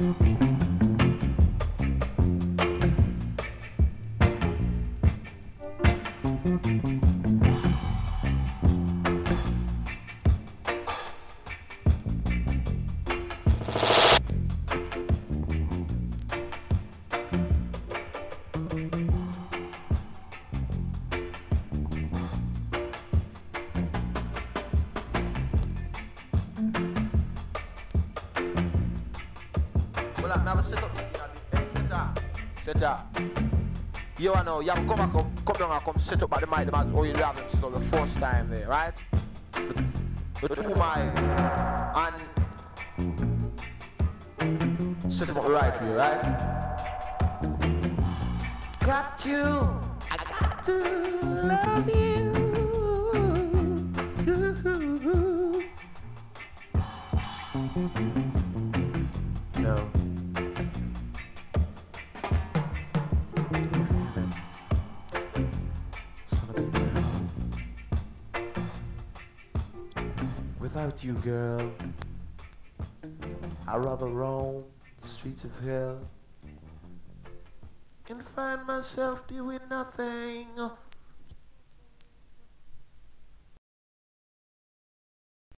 Mm-hmm. Hey. You know, you have come come, come down and come set up at the mic, the man, oh, you have set the first time there, right? The, the two mic and set up right way, right? Got you, I got to love you. No. Without you, girl, I'd rather roam the streets of hell and find myself doing nothing